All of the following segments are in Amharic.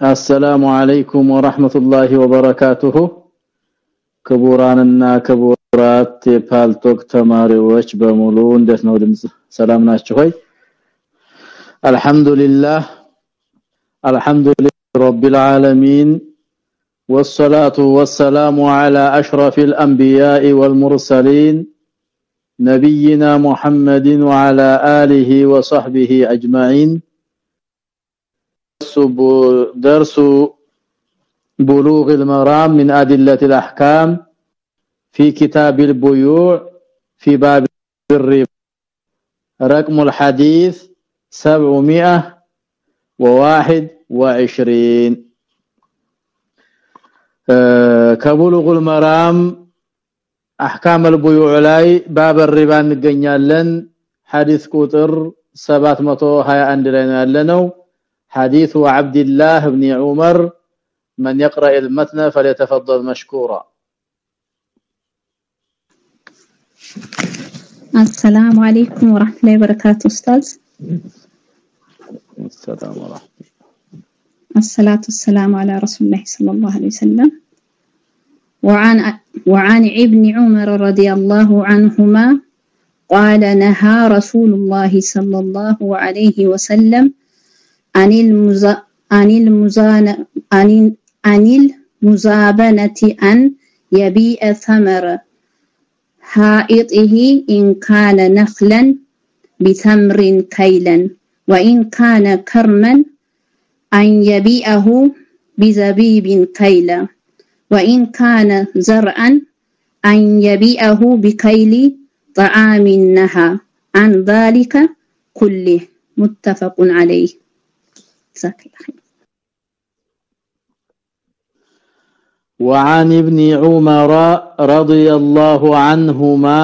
السلام عليكم ورحمة الله وبركاته. كبوراننا كبورات ፓልቶክ ተማሪዎች በሙሉ እንዴት ነው ድምጽ ሰላም ናችሁ ሆይ الحمد لله الحمد لله رب العالمين والصلاة والسلام على أشرف الأنبياء والمرسلين. نبينا محمد وعلى آله وصحبه أجمعين. درس بلوغ المرام من ادله الاحكام في كتاب البيوع في باب الربا رقم الحديث 721 ከቡሉግ المرام احكام البيوع ላይ باب الربا እንገኛለን ሐዲስ ቁጥር 721 ላይ ነው ያለነው حديث عبد الله بن عمر من يقرأ المتن فليتفضل مشكورا. السلام عليكم ورحمة الله وبركاته أستاذ. السلام ورحمة الصلاة والسلام على رسول الله صلى الله عليه وسلم. وعن وعن ابن عمر رضي الله عنهما قال نهى رسول الله صلى الله عليه وسلم عن عن عن المزابنة أن يبيع ثمر حائطه إن كان نخلا بثمر كيلا وإن كان كرما أن يبيعه بزبيب كيلا وإن كان زرعا أن يبيعه بكيل طعام نهى عن ذلك كله متفق عليه. جزاك الله خير. وعن ابن عمر رضي الله عنهما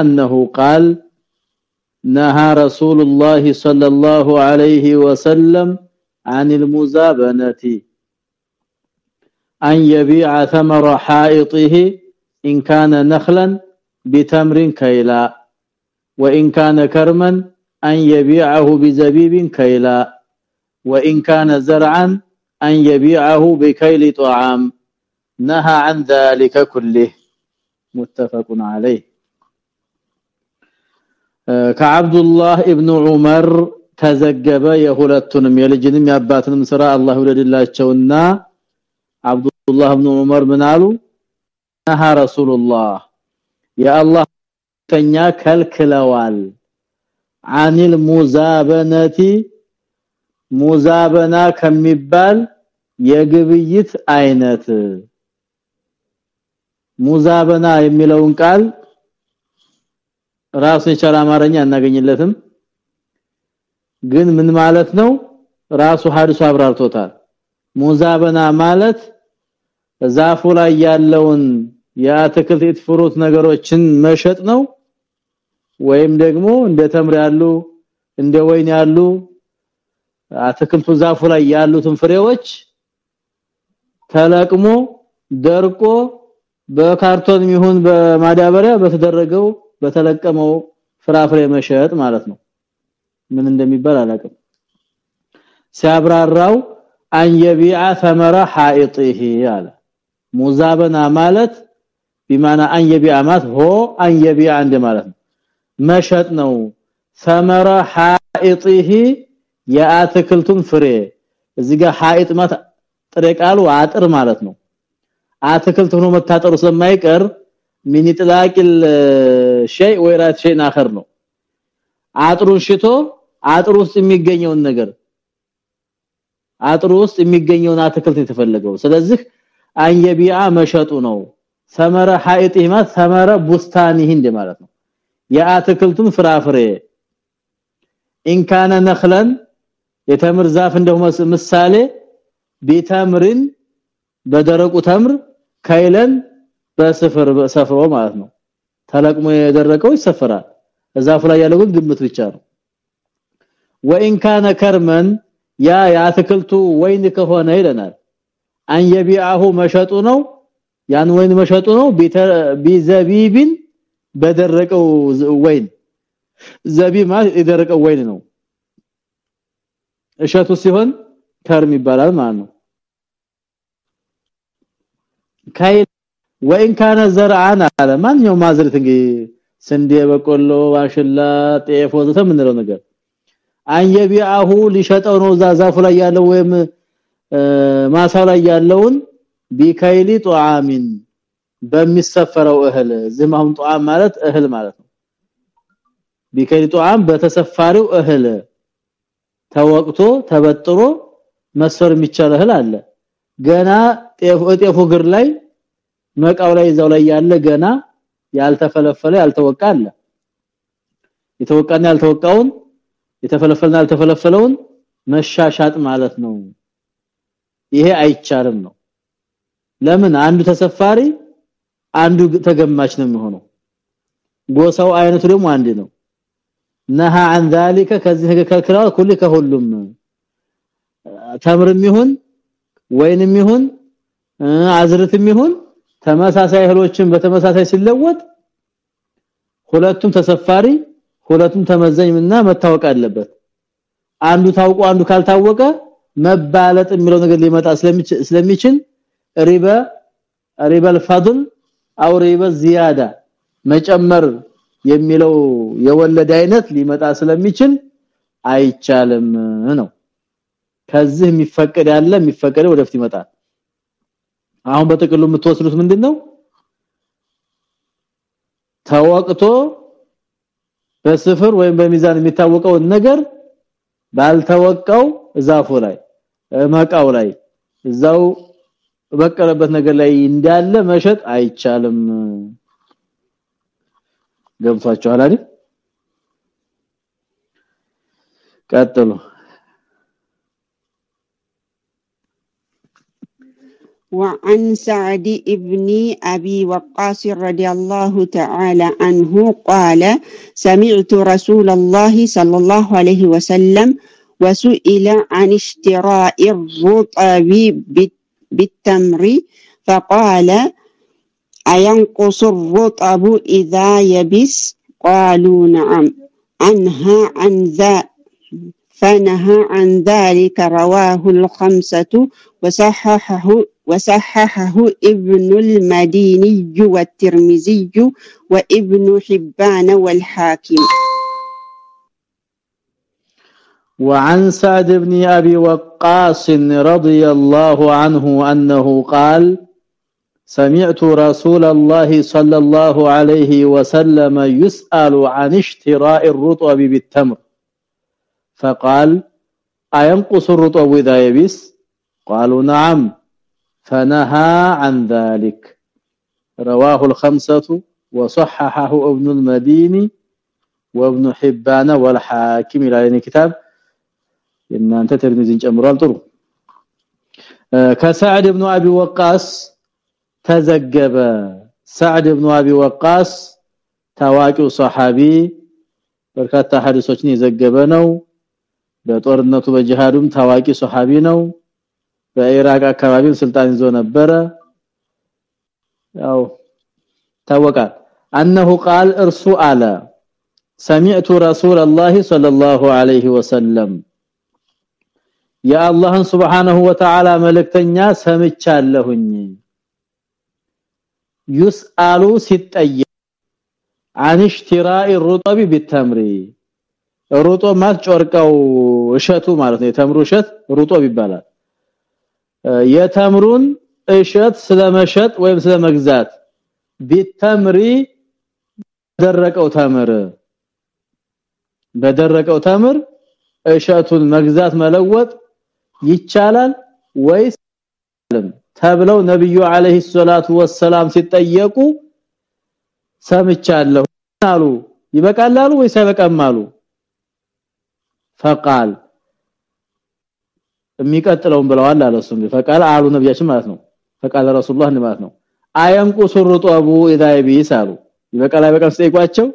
أنه قال نهى رسول الله صلى الله عليه وسلم عن المزابنة أن يبيع ثمر حائطه إن كان نخلا بتمر كيلا وإن كان كرما أن يبيعه بزبيب كيلا. وإن كان زرعا أن يبيعه بكيل طعام نهى عن ذلك كله متفق عليه كعبد الله ابن عمر ተዘገበ የሁለቱንም የልጅንም ያባትንም ስራ አላህ ወደድላቸውና አብዱላህ ኢብኑ ዑመር ምን አሉ ነሃ ረሱላህ የአላህ ተኛ ከልክለዋል አኒል ሙዛበነቲ ሙዛበና ከሚባል የግብይት አይነት። ሙዛበና የሚለውን ቃል ራሱ የቻለ አማርኛ አናገኝለትም። ግን ምን ማለት ነው? ራሱ ሐዲሱ አብራርቶታል። ሙዛበና ማለት ዛፉ ላይ ያለውን የአትክልት ፍሩት ነገሮችን መሸጥ ነው። ወይም ደግሞ እንደ ተምር ያሉ እንደ ወይን ያሉ አትክልቱ ዛፉ ላይ ያሉትን ፍሬዎች ተለቅሞ ደርቆ በካርቶን ይሁን በማዳበሪያ በተደረገው በተለቀመው ፍራፍሬ መሸጥ ማለት ነው ምን እንደሚባል አላውቅም ሲያብራራው አንየቢዓ ثمر حائطه አለ ሙዛበና ማለት بمعنى አንየቢዓ ማለት ሆ አንየቢዓ እንደ ማለት ነው መሸጥ ነው ثمر حائطه የአትክልቱን ፍሬ። እዚህ ጋር ሐይጥ ማት አጥር ማለት ነው። አትክልት ሆኖ መታጠሩ ስለማይቀር ሚን ጥላቂል ሸይ ወይራት ሸይ ናخر ነው። አጥሩን ሽቶ አጥር ውስጥ የሚገኘውን ነገር አጥር ውስጥ የሚገኘውን አትክልት የተፈለገው። ስለዚህ አንየቢአ መሸጡ ነው። ሰመረ ሐይጢህ ማለት ሰመረ ቡስታኒህ እንደማለት ነው። የአትክልቱን ፍራፍሬ። ኢንካነ ነኽለን የተምር ዛፍ እንደው ምሳሌ ቢተምርን በደረቁ ተምር ካይለን በስፍር ሰፍሮ ማለት ነው። ተለቅሞ የደረቀው ይሰፈራል። እዛፉ ላይ ያለው ግምት ብቻ ነው። ወኢን ካነ ከርመን ያ ያትክልቱ ወይን ከሆነ ይለናል። አንየቢአሁ መሸጡ ነው። ያን ወይን መሸጡ ነው። ቢዘቢብን በደረቀው ወይን ዘቢብ ማለት የደረቀው ወይን ነው እሸቱ ሲሆን ከርም ይባላል ማለት ነው። ካይል ወይን ካነ ዘርአን አለ። ማንኛውም ማዝረት እንግዲህ ስንዴ በቆሎ ባሽላ ጤፍ ወዘተ ምንለው ነገር አንየቢአሁ ሊሸጠው ነው። ዛፉ ላይ ያለው ወይም ማሳው ላይ ያለውን ቢካይሊ ጧአሚን በሚሰፈረው እህል። ዝማሁን ጧአም ማለት እህል ማለት ነው። ቢካይሊ ጧአም በተሰፋሪው እህል ተወቅቶ ተበጥሮ መስፈር የሚቻል እህል አለ። ገና ጤፍ ግር ላይ መቃው ላይ እዛው ላይ ያለ ገና ያልተፈለፈለ ያልተወቃ አለ። የተወቃና ያልተወቃውን የተፈለፈለና ያልተፈለፈለውን መሻሻጥ ማለት ነው። ይሄ አይቻልም ነው። ለምን? አንዱ ተሰፋሪ አንዱ ተገማች ነው የሚሆነው። ጎሳው አይነቱ ደግሞ አንድ ነው። ነሃ عن ذلك ከዚህ ከከራው ሁሉ ከሁሉም። ተምርም ይሁን ወይንም ይሁን አዝርትም ይሁን ተመሳሳይ እህሎችን በተመሳሳይ ሲለወጥ ሁለቱም ተሰፋሪ ሁለቱም ተመዘኝና መታወቅ አለበት። አንዱ ታውቆ አንዱ ካልታወቀ መባለጥ የሚለው ነገር ሊመጣ ስለሚችል ሪበ ሪበል ፈድል አው ሪበ ዚያዳ መጨመር የሚለው የወለድ አይነት ሊመጣ ስለሚችል አይቻልም ነው። ከዚህ የሚፈቀድ ያለ የሚፈቀደው ወደፊት ይመጣል። አሁን በጥቅሉ የምትወስዱት ምንድነው? ተወቅቶ በስፍር ወይም በሚዛን የሚታወቀውን ነገር ባልተወቀው ዛፉ ላይ መቃው ላይ እዛው በቀለበት ነገር ላይ እንዳለ መሸጥ አይቻልም። ገብቷቸዋል አይደል ቀጥሉ። وعن سعد بن أبي وقاص رضي الله تعالى عنه قال سمعت رسول الله صلى الله عليه وسلم وسئل عن اشتراء الرطب بالتمر فقال أينقص الرطب إذا يبس؟ قالوا نعم. عنها عن ذا فنهى عن ذلك رواه الخمسة وصححه وصححه ابن المديني والترمذي وابن حبان والحاكم. وعن سعد بن أبي وقاص رضي الله عنه أنه قال سمعت رسول الله صلى الله عليه وسلم يسأل عن اشتراء الرطب بالتمر. فقال أينقص الرطب إذا يبس؟ قالوا نعم. فنهى عن ذلك. رواه الخمسة وصححه ابن المديني وابن حبان والحاكم إلى كتاب؟ إن أنت ترمزين جمرال طرق آه، كسعد بن أبي وقاص ተዘገበ። ሳዕድ ኢብኑ አቢ ወቃስ ታዋቂው ሰሃቢ በርካታ ሐዲሶችን የዘገበ ነው። በጦርነቱ በጂሃዱም ታዋቂ ሰሃቢ ነው። በኢራቅ አካባቢም ስልጣን ይዞ ነበረ። ያው ታወቃል انه قال እርሱ አለ سمعت رسول الله صلى الله عليه وسلم يا الله سبحانه وتعالى መልእክተኛ ሰምቻለሁኝ። يسأل ሲጠየቅ عن اشتراء الرطب بالتمر ሩጦ ማለት እሸቱ ማለት ነው። የተምሩ እሸት ሩጦብ ይባላል። የተምሩን እሸት ስለመሸጥ ወይም ስለመግዛት ቢተምሪ ደረቀው ተምር። በደረቀው ተምር እሸቱን መግዛት መለወጥ ይቻላል ወይስ ተብለው ነብዩ አለይሂ ሰላቱ ወሰላም ሲጠየቁ ሰምቻለሁ አሉ። ይበቃላሉ ወይስ አይበቃም አሉ? فقال የሚቀጥለውን ብለዋል አለሱ فقال አሉ ነብያችን ማለት ነው። فقال رسول الله ማለት ነው። አያንቁሱ ሩጠቡ اذا يبيس አሉ። ይበቃል አይበቃም ሲጠይቋቸው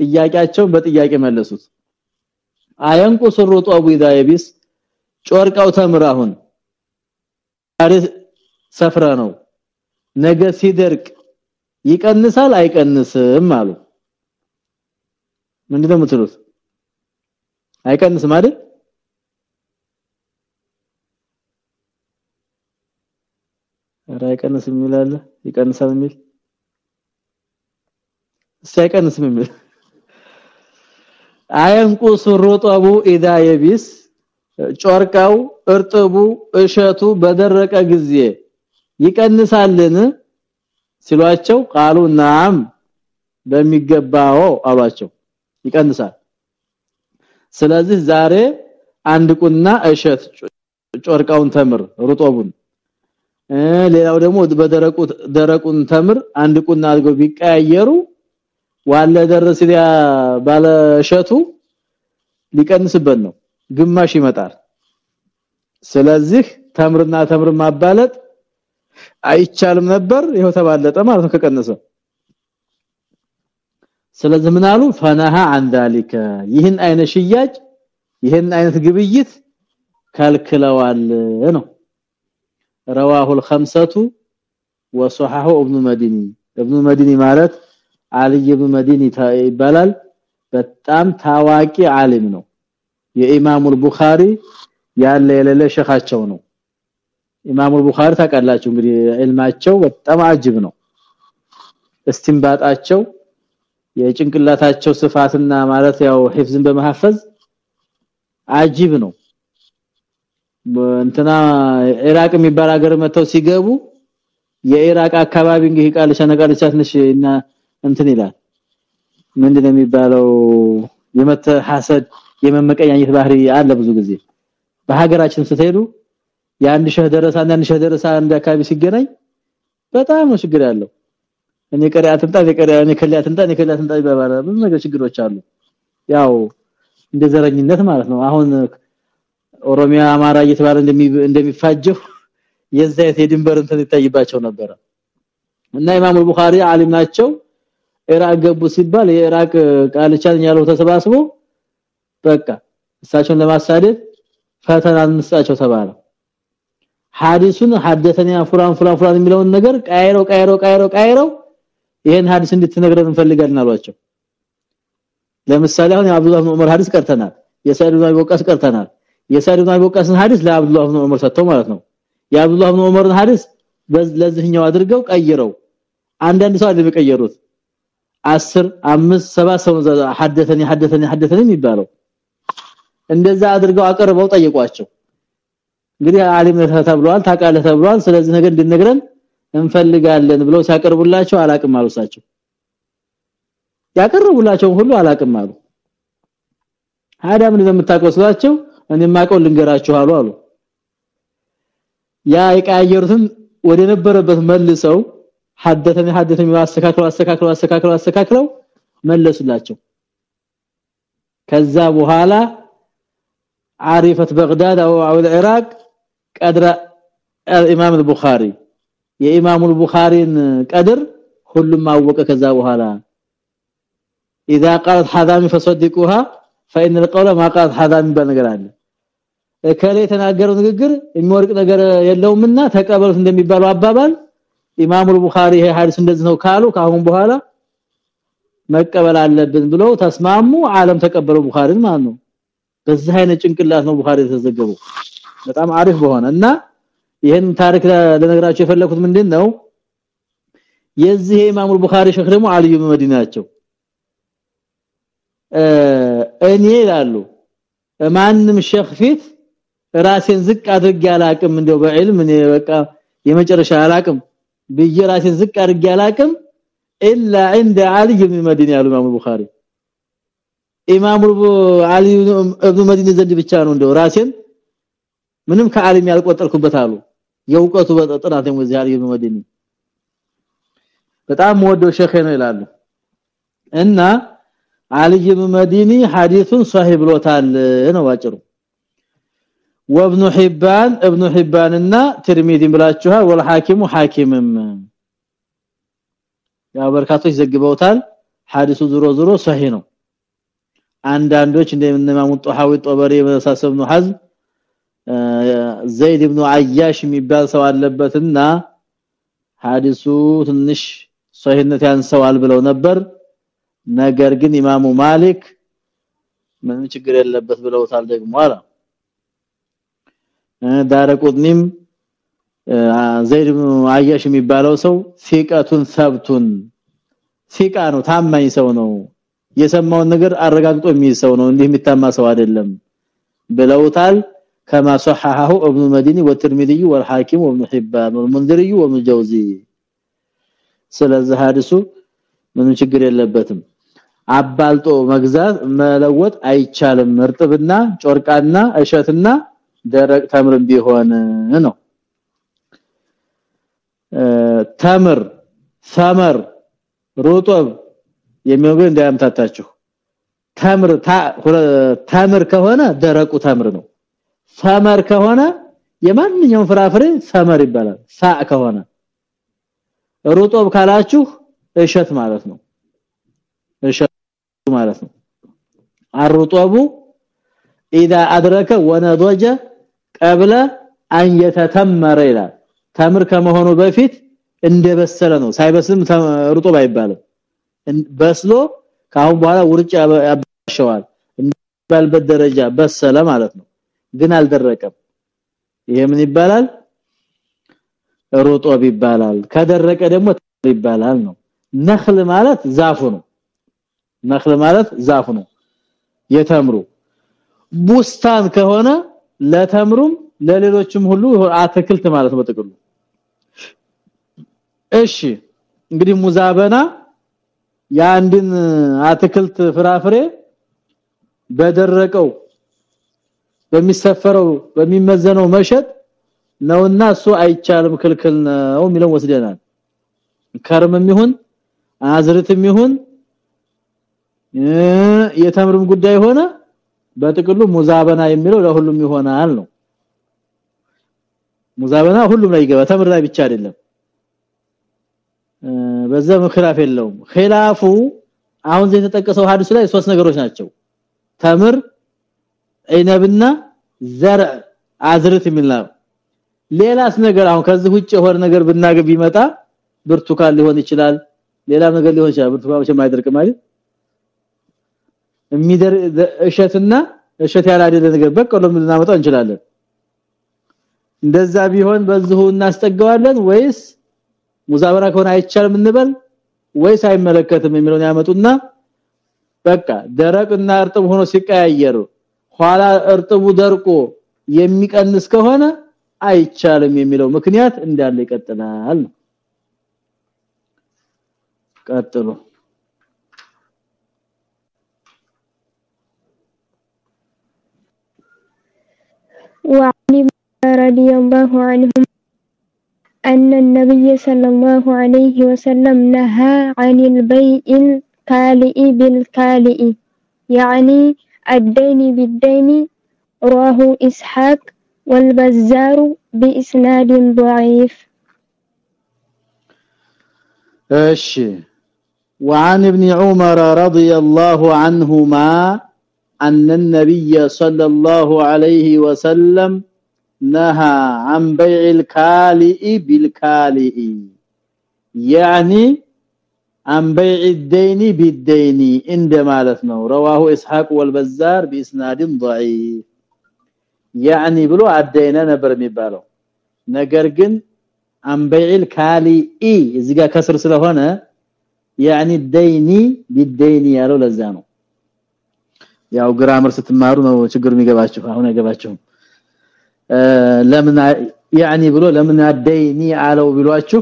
ጥያቄያቸውን በጥያቄ መለሱት። አያንቁሱ ሩጠቡ اذا يبيس ጮርቃው ተምራሁን ሰፍረ ነው። ነገ ሲደርቅ ይቀንሳል አይቀንስም አሉ። ምንድነው የምትሉት? አይቀንስም አይደል? አይቀንስም ይላል ይቀንሳል የሚል? ሳይቀንስም የሚል። አየንቁስ ሩጠቡ ኢዳ የቢስ ጮርቃው እርጥቡ እሸቱ በደረቀ ጊዜ ይቀንሳልን? ሲሏቸው ቃሉ ናም በሚገባው አሏቸው። ይቀንሳል። ስለዚህ ዛሬ አንድ ቁና እሸት ጮርቃውን ተምር ሩጦቡን። ሌላው ደግሞ በደረቁ ደረቁን ተምር አንድ ቁና አድርገው ቢቀያየሩ ዋለ ደረስ ያ ባለ እሸቱ ሊቀንስበት ነው። ግማሽ ይመጣል። ስለዚህ ተምርና ተምር ማባለጥ አይቻልም ነበር ይሄው ተባለጠ ማለት ነው ከቀነሰ ስለዚህ ምን አሉ ፈነሃ عن ذلك ይህን አይነት ሽያጭ ይህን አይነት ግብይት ከልክለዋል ነው رواه الخمسه وصححه ابن مديني ابن مديني ማለት علي ابن مديني ይባላል በጣም ታዋቂ ዓሊም ነው የኢማሙ البخاري ያለ የሌለ ሸኻቸው ነው ኢማሙ ቡኻሪ ታውቃላችሁ እንግዲህ ዕልማቸው በጣም አጅብ ነው። እስቲምባጣቸው የጭንቅላታቸው ስፋትና ማለት ያው ሂፍዝን በመሐፈዝ አጅብ ነው። እንትና ኢራቅ የሚባል ሀገር መተው ሲገቡ የኢራቅ አካባቢ እንግዲህ ቃልሻ ነቃልቻ ትንሽ እንትን ይላል። ምንድነው የሚባለው? የመተሐሰድ የመመቀኛኘት ባህሪ አለ ብዙ ጊዜ። በሀገራችን ስትሄዱ የአንድ ሸህ ደረሳ አንድ ሸህ ደረሳ አንድ አካባቢ ሲገናኝ በጣም ነው ችግር ያለው። እኔ ቀሪያት እንጣ የቀሪያ እኔ ከሊያት እንጣ እኔ ከሊያት እንጣ ይባባል ብዙ ነገር ችግሮች አሉ። ያው እንደ ዘረኝነት ማለት ነው። አሁን ኦሮሚያ አማራ እየተባለ እንደሚፋጀው የዛ የድንበር እንትን ይታይባቸው ነበር እና ኢማሙ ቡኻሪ ዓሊም ናቸው። ኢራቅ ገቡ ሲባል የኢራቅ ቃልቻን ያለው ተሰባስቦ በቃ እሳቸውን ለማሳደድ ፈተና እንስጣቸው ተባለ ሐዲሱን ሐደተኛ ፍራን ፍራን ፍራን የሚለውን ነገር ቀይረው ቀይረው ቀይረው ቀይረው ይሄን ሐዲስ እንድትነግረን እንፈልጋለን አሏቸው። ለምሳሌ አሁን የአብዱላህ ኢብኑ ዑመር ሐዲስ ቀርተናል። የሰይድ ኢብኑ ወቃስ ቀርተናል። የሰይድ ኢብኑ ወቃስን ሐዲስ ለአብዱላህ ኢብኑ ሰጥተው ማለት ነው። የአብዱላህ ኢብኑ ዑመርን ሐዲስ ለዚህኛው አድርገው ቀይረው። አንዳንድ ሰው አይደለም የቀየሩት። 10 5 7 ሰው ሐደተኒ ሐደተኒ ሐደተኒ የሚባለው። እንደዛ አድርገው አቀርበው ጠይቋቸው እንግዲህ ዓሊም ተብሏል ታቃለህ ተብሏል ስለዚህ ነገር እንድነግረን እንፈልጋለን ብለው ሲያቀርቡላቸው አላቅም አሉሳቸው ያቀርቡላቸው ሁሉ አላቅም አሉ ታዲያ ምን እንደምታቆስላቸው እኔ ማቀው ልንገራችሁ አሉ አሉ ያ የቀያየሩትን ወደ ነበረበት መልሰው ሐደተኒ ሐደተኒ አስተካክለው አስተካክለው አስተካክለው አስተካክለው መለሱላቸው ከዛ በኋላ عارفه بغداد او العراق قدر الامام البخاري የኢማሙ البخارين قدر ሁሉም አወቀ ከዛ በኋላ اذا قالت حذامي فصدقوها فان القول ما قالت حذامي በነገራለ እከሌ የተናገረው ንግግር የሚወርቅ ነገር የለውምና ተቀበሉት እንደሚባለው አባባል ኢማሙ البخاري ይሄ ሐዲስ እንደዚህ ነው ካሉ ካሁን በኋላ መቀበል አለብን ብለው ተስማሙ ዓለም ተቀበለው ቡኻሪን ማለት ነው በዚህ አይነት ጭንቅላት ነው ቡኻሪ የተዘገበው በጣም አሪፍ በሆነ እና ይሄን ታሪክ ለነገራችሁ የፈለኩት ምንድነው የዚህ ኢማሙ ቡኻሪ ሸክ ደግሞ አልዩ መዲና ናቸው እኔ ይላሉ ማንም ሸክ ፊት ራሴን ዝቅ አድርጌ አላቅም እንደው በዕልም እኔ በቃ የመጨረሻ አላቅም ብዬ ራሴን ዝቅ አድርጌ አላቅም ኢላ عند علي بن مدينه ያሉ ኢማሙ ቡኻሪ ኢማሙ አሊ ኢብኑ መዲኒ ዘንድ ብቻ ነው እንደው ራሴን ምንም ከዓለም ያልቆጠርኩበት አሉ። የውቀቱ በጥናት ነው አሊ ኢብኑ መዲኒ። በጣም ወደው ሸኸ ነው ይላሉ። እና አሊ ኢብኑ መዲኒ ሐዲሱን ሷሂህ ብሎታል ነው ባጭሩ። ወብኑ ሒባን ኢብኑ ሒባንና ትርሚዚ ብላችኋል። ወልሐኪሙ ሐኪምም ያው በርካቶች ዘግበውታል። ሐዲሱ ዙሮ ዙሮ ሷሂህ ነው። አንዳንዶች እንደ ጦሃዊ ጦበሪ የመሳሰሉ ነው። ሐዝም ዘይድ ኢብኑ አያሽ የሚባል ሰው አለበትና ሐዲሱ ትንሽ ሷሂህነት ያንሰዋል ብለው ነበር። ነገር ግን ኢማሙ ማሊክ ምንም ችግር የለበት ብለውታል ደግሞ አላ ዳረቁጥኒም ዘይድ አያሽ የሚባለው ሰው ፊቀቱን ሰብቱን። ፊቃ ነው ታማኝ ሰው ነው። የሰማውን ነገር አረጋግጦ የሚይዝ ሰው ነው። እንዲህ የሚታማ ሰው አይደለም ብለውታል كما صححه ابن المديني والترمذي والحاكم وابن حبان والمنذري وابن الجوزي ስለዚህ ሐዲሱ ምንም ችግር የለበትም አባልጦ መግዛት መለወጥ አይቻልም እርጥብና ጮርቃና እሸትና ደረቅ ተምርም ቢሆን ነው ተምር ሰመር ሩጦብ የሚወገ እንዳያምታታችሁ ተምር ተምር ከሆነ ደረቁ ተምር ነው ሰመር ከሆነ የማንኛውም ፍራፍሬ ሰመር ይባላል ሳ ከሆነ ሩጦብ ካላችሁ እሸት ማለት ነው እሸት ማለት ነው አርጦቡ اذا ادرك ونضج قبل ان يتتمر ይላል ተምር ከመሆኑ በፊት እንደበሰለ ነው ሳይበስልም ሩጦብ አይባልም በስሎ ካሁን በኋላ ውርጭ ያበሻዋል ባልበት ደረጃ በሰለ ማለት ነው ግን አልደረቀም። ይሄ ምን ይባላል? ሩጦብ ይባላል። ከደረቀ ደግሞ ይባላል ነው። ነخل ማለት ዛፉ ነው። ነخل ማለት ዛፉ ነው። የተምሩ ቡስታን ከሆነ ለተምሩም ለሌሎችም ሁሉ አትክልት ማለት ነው በጥቅሉ። እሺ እንግዲህ ሙዛበና የአንድን አትክልት ፍራፍሬ በደረቀው በሚሰፈረው በሚመዘነው መሸጥ ነውና እሱ አይቻልም ክልክል ነው የሚለው ወስደናል። ከርምም ይሁን አዝርትም ይሁን የተምርም ጉዳይ ሆነ በጥቅሉ ሙዛበና የሚለው ለሁሉም ይሆናል ነው። ሙዛበና ሁሉም ላይ ይገባ ተምር ላይ ብቻ አይደለም። በዛ ምክራፍ የለውም። ኺላፉ አሁን የተጠቀሰው ሐዲስ ላይ ሶስት ነገሮች ናቸው። ተምር አይነብና ዘር አዝርት የሚላው ሌላስ ነገር አሁን ከዚህ ውጭ የሆነ ነገር ብናገብ ቢመጣ ብርቱካን ሊሆን ይችላል። ሌላ ነገር ሊሆን ይችላል። ብርቱካን ብቻ ማይደርቅ ማለት የሚደር እሸትና እሸት ያላደለ ነገር በቀሎም ልናመጣው እንችላለን። እንደዛ ቢሆን በዚሁ እናስጠጋዋለን ወይስ ሙዛበራ ከሆነ አይቻልም እንበል ወይስ አይመለከትም የሚለውን ያመጡና በቃ ደረቅና እርጥብ ሆኖ ሲቀያየሩ ኋላ እርጥቡ ደርቆ የሚቀንስ ከሆነ አይቻልም የሚለው ምክንያት እንዳለ ይቀጥላል ቀጥሉ وعن رضي الله عنهم أن النبي صلى الله عليه وسلم نهى عن البيع الكالئ بالكالئ يعني الدين بالدين رواه إسحاق والبزار بإسناد ضعيف. إيش وعن ابن عمر رضي الله عنهما أن النبي صلى الله عليه وسلم نهى عن بيع الكالئ بالكالئ يعني عن بيع الدين بالدين عند مالتنا رواه اسحاق والبزار باسناد ضعيف يعني ብሎ አደይነ ነበር የሚባለው ነገር ግን عن بيع الكالئ እዚህ ጋር ከስር ስለሆነ يعني الدين بالدين ያለው ለዛ ነው ያው ግራመር ስትማሩ ነው ችግር የሚገባችሁ አሁን አይገባችሁም ለምን يعني ብሎ ለምን አደይኒ አለው ቢሏችሁ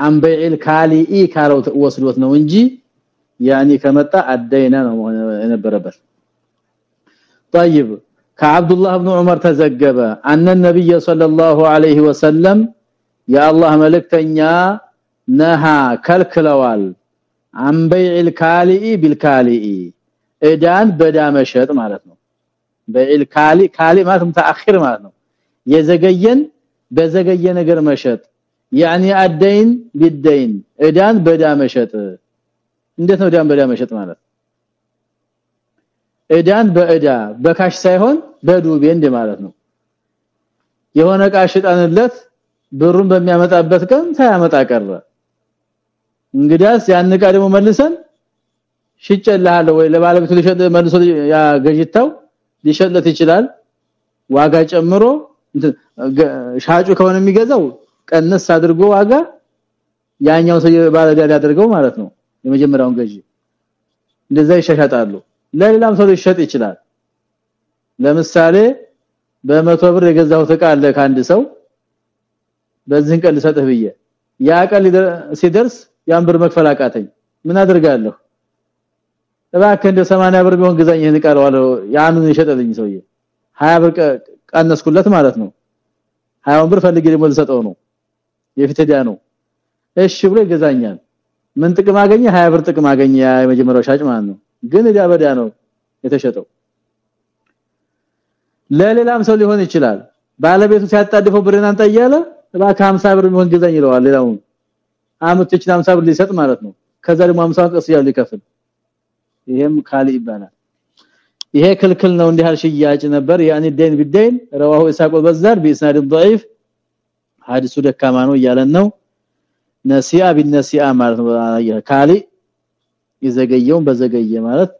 አንበይል ካሊኢ ካለው ወስዶት ነው እንጂ ያኒ ከመጣ አደይና ነው የነበረበት። طيب ከአብዱላህ الله بن عمر ተዘገበ። አነ ነብይ ሰለላሁ ዐለይሂ ወሰለም የአላህ መልእክተኛ ነሃ ከልክለዋል። አንበይል ካሊኢ ቢልካሊኢ እዳን በዳ መሸጥ ማለት ነው። በኢልካሊ ካሊ ማለት ተአኺር ማለት ነው። የዘገየን በዘገየ ነገር መሸጥ يعني الدين بالدين እዳን በዳ መሸጥ እንዴት ነው እዳን በዳ መሸጥ ማለት እዳን በእዳ በካሽ ሳይሆን በዱቤ እንደ ማለት ነው የሆነ ቃ ሽጣንለት ብሩን በሚያመጣበት ቀን ሳያመጣ ቀረ እንግዳስ ያን ቃ ደግሞ መልሰን ሽጨልሃለሁ ወይ ለባለቤቱ ሊሸጥ መልሶ ያ ገጅታው ሊሸጥለት ይችላል ዋጋ ጨምሮ ሻጩ ከሆነ የሚገዛው ቀነስ አድርጎ ዋጋ ያኛው ሰው ባለዳ ያደርገው ማለት ነው። የመጀመሪያውን ገዢ እንደዛ ይሻሻጣሉ። ለሌላም ሰው ሊሸጥ ይችላል። ለምሳሌ በመቶ ብር የገዛው ዕቃ አለ ካንድ ሰው በዚህን ቀን ልሰጥህ ብዬ ያ ቀን ሲደርስ ያን ብር መክፈል አቃተኝ። ምን አደርጋለሁ? እባክህ እንደ 80 ብር ቢሆን ግዛኝ ይሄን ቃለዋለሁ ያንን ይሸጠልኝ ሰውዬ። 20 ብር ቀነስኩለት ማለት ነው። 20 ብር ፈልጌ ደግሞ ልሰጠው ነው የፊተዲያ ነው እሺ ብሎ ይገዛኛል ምን ጥቅም አገኘ 20 ብር ጥቅም አገኘ የመጀመሪያው ሻጭ ማለት ነው ግን እዳ በዳ ነው የተሸጠው ለሌላም ሰው ሊሆን ይችላል ባለቤቱ ሲያጣድፈው ብርን አንተ እያለ እባክህ 50 ብር ቢሆን ግዛኝ ይለዋል ሌላው አመጥች 50 ብር ሊሰጥ ማለት ነው ከዛ ደግሞ 50 ቀስ ያለው ይከፍል ይሄም ካሊ ይባላል ይሄ ክልክል ነው እንዲህ ሽያጭ ነበር ያኒ ደን ቢደን ረዋሁ ኢሳቅ ወበዛር ቢስናድ ضعيف ሐዲሱ ደካማ ነው እያለን ነው ነሲያ ቢነሲያ ማለት ነው ካሊ ይዘገየውን በዘገየ ማለት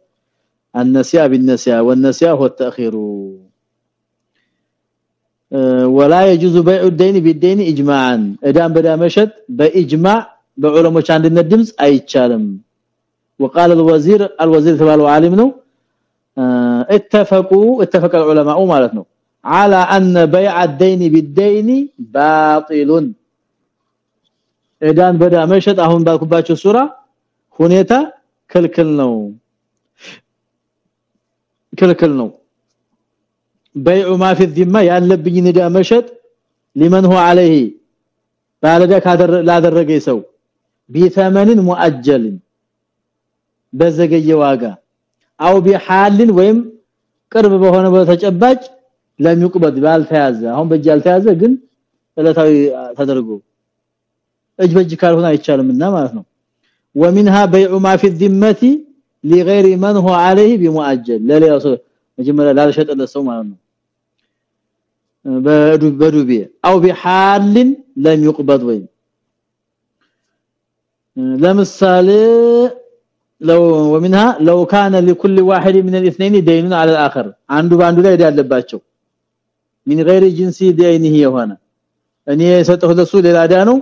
النسيا بالنسيا والنسيا هو التاخير ولا يجوز بيع الدين بالدين اجماعا ادام بدا مشط باجماع بعلماء አንድነት ድምጽ አይቻልም وقال الوزير الوزير تبعه عالم ነው اتفقوا اتفق العلماء ማለት ነው على ان بيع الدين بالدين باطل እዳን በዳ መሸጥ አሁን ባልኩባቸው ሱራ ሁኔታ ክልክል ነው ክልክል ነው በይዑ ما في الذمه ያለብኝ ንዳ መሸጥ لمن هو عليه ባለዳ ላደረገ ሰው ቢተመንን ሙአጀል በዘገየ ዋጋ አው ቢሐልን ወይም ቅርብ በሆነ በተጨባጭ ለሚቁበድ ባልተያዘ አሁን በእጅ ያልተያዘ ግን እለታዊ ተደርጎ እጅ በእጅ ካልሆነ አይቻልምና ማለት ነው ومنها بيع ما في الذمه لغير من هو عليه بمؤجل ለሌላው ሰው መጀመሪያ ላልሸጠለት ሰው ማለት ነው በዱቤ አው بحال لم يقبض ወይም ለምሳሌ لو ومنها لو كان لكل واحد من الاثنين دين على الاخر አንዱ ባንዱ ላይ ያለባቸው من غير جنسي بعينه የሆነ? እኔ የሰጠሁ ለሱ ሌላ ዕዳ ነው።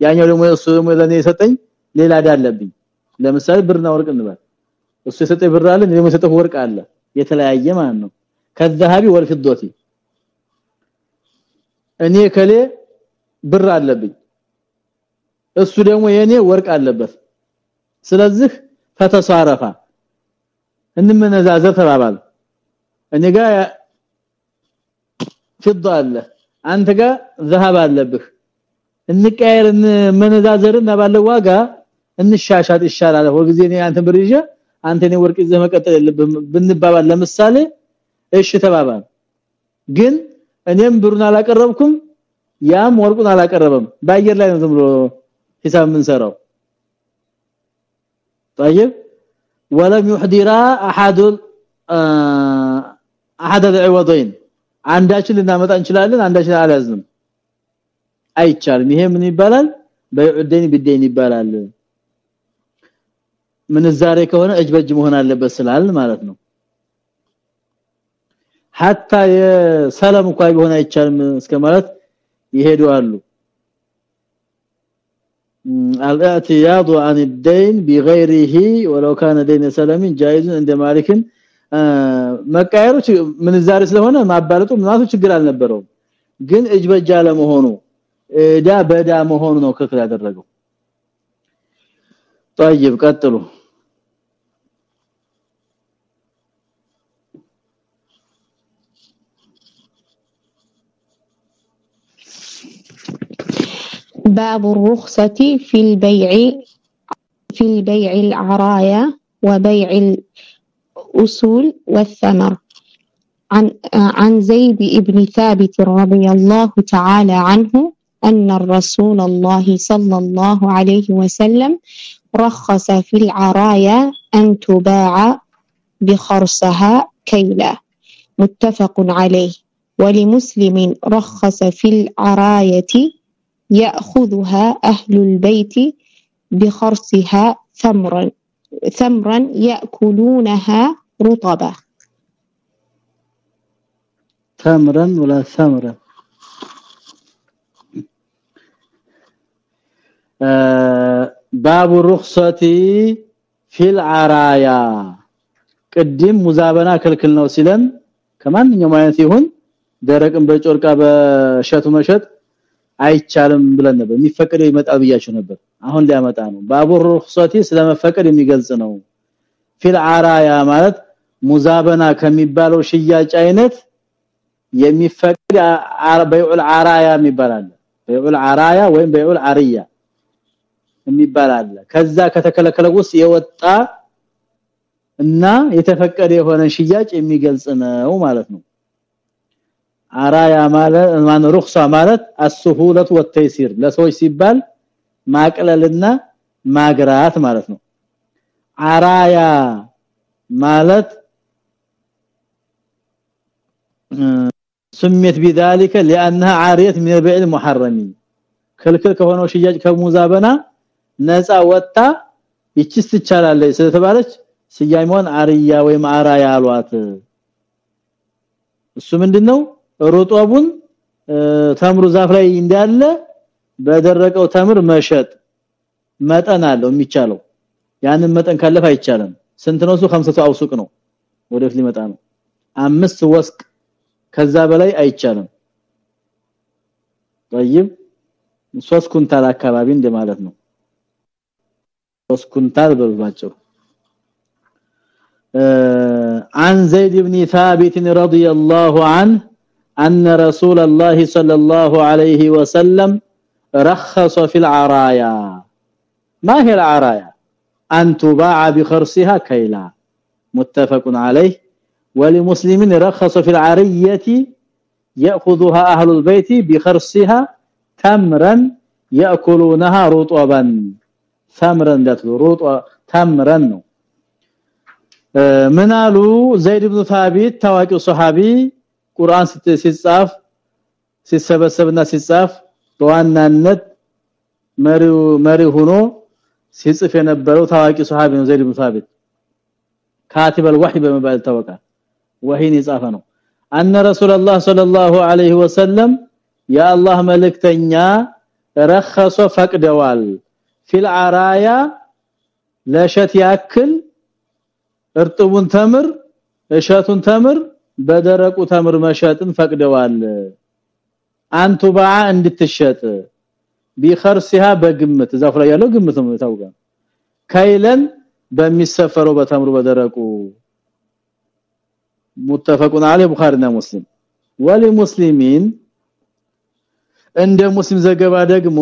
ያኛው ደግሞ እሱ ለኔ የሰጠኝ ሌላ ዕዳ አለብኝ። ለምሳሌ ብርና ወርቅ እንበል። እሱ የሰጠኝ ብር አለ እኔ ደግሞ የሰጠሁ ወርቅ አለ። የተለያየ ማለት ነው። ከذهبي ወልፍዶቲ እኔ ከሌ ብር አለብኝ። እሱ ደግሞ የኔ ወርቅ አለበት። ስለዚህ ፈተሳረፋ እንመነዛዘ ተባባል። እኔ ጋር ፍዳ አለ። አንተ ጋር ዘሃብ አለብህ። እንቀያየርን መነዛዘርን ባለው ዋጋ እንሻሻት ይሻላል። ሁልጊዜ እኔ አንተ ብር አንተ እኔ ወርቅ ይዘህ መቀጠል የለብህም ብንባባል። ለምሳሌ እሺ ተባባል። ግን እኔም ብሩን አላቀረብኩም ያም ወርቁን አላቀረበም። በአየር ላይ ነው ዝም ብሎ ሂሳብ የምንሰራው። طيب ولم يحضر احد احد العوضين አንዳችን ልናመጣ እንችላለን አንዳችን አላዝንም አይቻልም ይሄ ምን ይባላል በዑደኝ ቢደኝ ይባላል ምንዛሬ ከሆነ እጅ በእጅ መሆን አለበት ስላል ማለት ነው hatta የሰለም እንኳን ቢሆን አይቻልም እስከ ማለት ይሄዳሉ الاعتياض عن الدين بغيره ولو كان دين سلم جائز عند مالك መቃየሩ ምንዛሬ ስለሆነ ማባለጡ ምናቱ ችግር አልነበረውም ግን እጅ በእጅ አለመሆኑ እዳ በዳ መሆኑ ነው ክክል ያደረገው طيب ቀጥሉ باب الرخصة في البيع في البيع العرايا وبيع الأصول والثمر. عن عن زيد بن ثابت رضي الله تعالى عنه أن الرسول الله صلى الله عليه وسلم رخص في العرايا أن تباع بخرصها كيلا متفق عليه. ولمسلم رخص في العراية يأخذها أهل البيت بخرصها ثمرا ثمرا يأكلونها رطبا ተምረን ወላ ሰምረን ባቡ ሩኽሰቲ ፊል አራያ ቅድም ሙዛበና ክልክል ነው ሲለን ከማንኛውም አይነት ይሁን ደረቅን በጮርቃ በሸቱ መሸጥ አይቻልም ብለን ነበር የሚፈቀደው ይመጣል ብያችሁ ነበር አሁን ሊያመጣ ነው ባቡ ሩኽሰቲ ስለመፈቀድ የሚገልጽ ነው ፊል አራያ ማለት ሙዛበና ከሚባለው ሽያጭ አይነት የሚፈቀድ በይዑል አራያ የሚባል በይዑል አራያ ወይም በይዑል አርያ የሚባል አለ። ከዛ ከተከለከለ ውስጥ የወጣ እና የተፈቀደ የሆነ ሽያጭ የሚገልጽ ነው ማለት ነው። አራያ ማለት ማን ሩክሳ ማለት አስሁለት ወተይሲር ለሰዎች ሲባል ማቅለልና ማግራት ማለት ነው አራያ ማለት ስሜት بذلك لانها عاريه من البيع المحرم ክልክል ከሆነው ሽያጭ ከሙዛበና ነፃ ወጣ ይችስ ትቻላለች ስለተባለች ስያሜውን አርያ ወይም አራያ አሏት እሱ ምንድነው ሩጦቡን ተምሩ ዛፍ ላይ እንዳለ በደረቀው ተምር መሸጥ መጠን አለው የሚቻለው ያንን መጠን ካለፈ አይቻልም ስንት ነው እሱ 50 አውሱቅ ነው ወደፊት ሊመጣ ነው አምስት ወስቅ ከዛ በላይ አይቻልም طيب ሶስት ኩንታል አካባቢ እንደማለት ነው ሶስት ኩንታል በልባቸው عن زيد بن ثابت رضي الله عنه أن رسول الله صلى الله عليه وسلم رخص في العرايا ما هي العرايا أن تباع بخرصها كيلا متفق عليه ولمسلم رخص في العرية يأخذها أهل البيت بخرصها تمرا يأكلونها رطبا ثمرا رطبا تمرا ምናሉ ዘይድ ኢብኑ ታቢት ታዋቂው ሱሐቢ ቁርአን ሲጻፍ ሲሰበሰብና ሲጻፍ በዋናነት መሪው መሪ ሆኖ ሲጽፍ የነበረው ታዋቂ ሱሐቢ ነው ዘይድ ኢብኑ ሳቢት። كاتب الوحي በመባል ይታወቃል። ወሂን የጻፈ ነው። ان رسول الله صلى الله عليه وسلم يا الله መልእክተኛ ረخص ፈቅደዋል። ፊል አራያ ለሸት ያክል እርጥቡን ተምር እሸቱን ተምር በደረቁ ተምር መሸጥን ፈቅደዋል። አንቱ ባአ እንድትሸጥ بخرسها በግምት ዛፉ ላይ ያለው ግምት ነው ታውቃለህ ከይለን በሚሰፈረው በተምሩ በደረቁ متفقون عليه ቡኻሪና ሙስሊም ወለሙስሊሚን እንደ ሙስሊም ዘገባ ደግሞ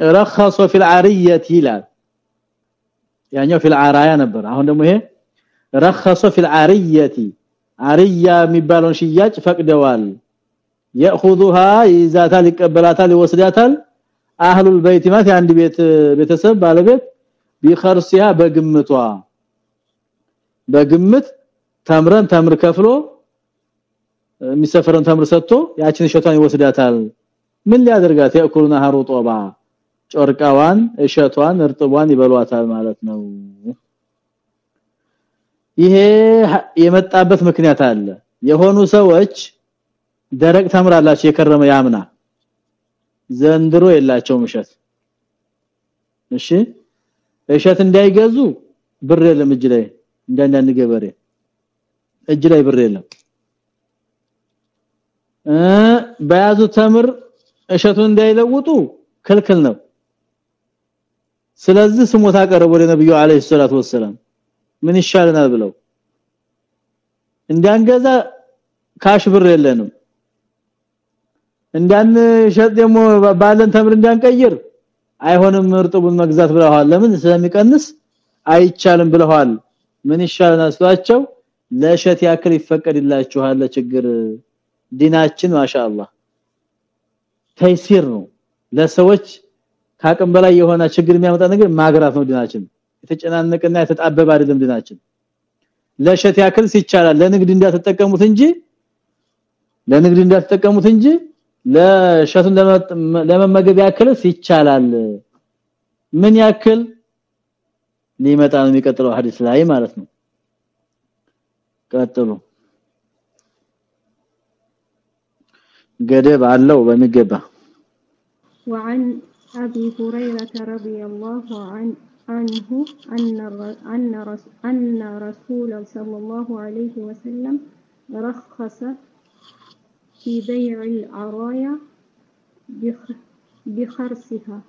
ረخص في العاريه ይላል። ያኛው في العرايا ነበር። አሁን ደግሞ ይሄ ረخص في العاريه አርያ የሚባለውን ሽያጭ ፈቅደዋል። ياخذها ይዛታል ይቀበላታል ይወስዳታል። አህሉል በይት ማለት አንድ ቤት ቤተሰብ ባለቤት ቢخرሲያ በግምቷ በግምት ተምረን ተምር ከፍሎ የሚሰፈረን ተምር ሰጥቶ ያችን እሸቷን ይወስዳታል። ምን ሊያደርጋት? ያኩሉና ሀሩጦባ ጨርቃዋን እሸቷን እርጥቧን ይበሏታል ማለት ነው። ይሄ የመጣበት ምክንያት አለ። የሆኑ ሰዎች ደረቅ ተምራላችሁ የከረመ ያምና። ዘንድሮ የላቸውም እሸት። እሺ? እሸት እንዳይገዙ ብር የለም እጅ ላይ እንዳንዳንድ ገበሬ እጅ ላይ ብር የለም። እ በያዙ ተምር እሸቱን እንዳይለውጡ ክልክል ነው። ስለዚህ ስሞታ ቀረበ ወደ ነብዩ አለይሂ ሰላቱ ወሰለም ምን ይሻለናል ብለው እንዳንገዛ ካሽ ብር የለንም እንዳን ሸጥ ደግሞ ባለን ተምር እንዳንቀይር። አይሆንም እርጥቡን መግዛት ብለዋል። ለምን ስለሚቀንስ? አይቻልም ብለዋል። ምን ይሻለናል ስላቸው? ለሸት ያክል ይፈቀድላችኋል ለችግር። ዲናችን ማሻአላህ ተይሲር ነው። ለሰዎች ካቅም በላይ የሆነ ችግር የሚያመጣ ነገር ማግራት ነው ዲናችን። የተጨናነቀና የተጣበበ አይደለም ዲናችን። ለሸት ያክል ሲቻላል። ለንግድ እንዳትጠቀሙት እንጂ ለንግድ እንዳትጠቀሙት እንጂ ለሸቱን ለመመገብ ያክል ይቻላል ምን ያክል ሊመጣ ነው የሚቀጥለው ሐዲስ ላይ ማለት ነው ቀጥሉ ገደብ አለው በሚገባ وعن أبي هريرة رضي الله عنه عنه أن أن أن رسول صلى الله عليه وسلم رخص في بيع العرايا بخرسها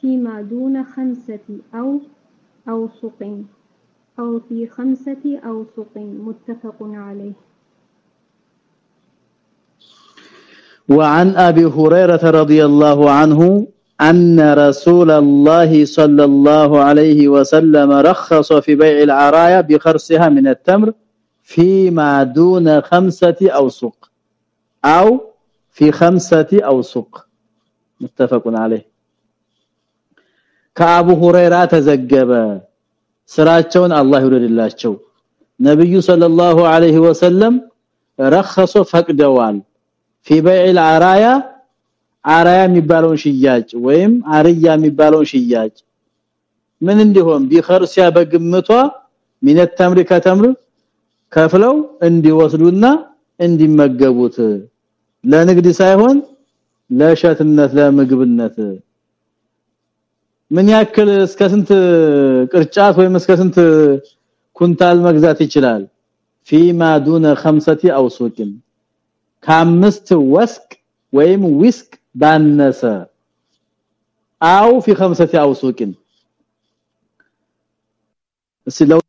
فيما دون خمسة أو أوسق أو في خمسة أوسق متفق عليه. وعن أبي هريرة رضي الله عنه أن رسول الله صلى الله عليه وسلم رخص في بيع العرايا بخرسها من التمر فيما دون خمسة أوسق. أو في خمسة أوسق متفق عليه ከአቡ ሁረይራ ተዘገበ። ስራቸውን አላህ ይወደድላቸው ነብዩ ሰለላሁ ዐለይሂ ወሰለም ረخصوا ፈቅደዋል። في بيع العرايا አራያ የሚባለውን ሽያጭ ወይም አርያ የሚባለውን ሽያጭ ምን እንዲሆን? ቢخرሲያ በግምቷ ሚነ ተምሪ ከተምር ከፍለው እንዲወስዱና እንዲመገቡት። ለንግድ ሳይሆን ለሸትነት ለምግብነት ምን ያክል እስከ ስንት ቅርጫት ወይም እስከ ስንት ኩንታል መግዛት ይችላል فيما دون خمسه اوسق ከአምስት ወስቅ ወይም ዊስክ ባነሰ አው في خمسه اوسق ስለው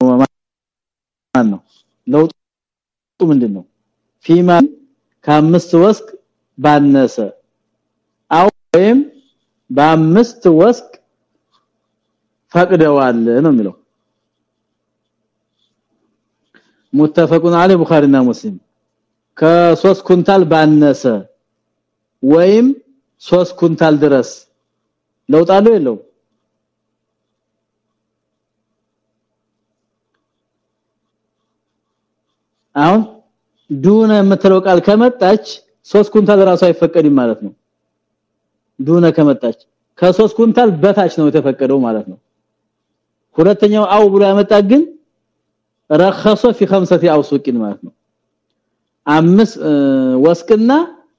ማን ነው ለውጡ ምንድነው فيما ከአምስት ወስቅ ባነሰ። ወይም በአምስት ወስቅ ፈቅደዋል ነው የሚለው። ሙተፈቁን አለ ቡኻሪና ሙስሊም። ከ3 ኩንታል ባነሰ ወይም 3 ኩንታል ድረስ ለውጣሉ የለው አሁን ዱነ የምትለው ቃል ከመጣች 3 ኩንታል ራሱ አይፈቀድም ማለት ነው። ዱነ ከመጣች ከ3 ኩንታል በታች ነው የተፈቀደው ማለት ነው። ሁለተኛው አው ብሎ ያመጣ ግን ረኸሶ في خمسه አውሱቂን ማለት ነው። አምስት ወስቅና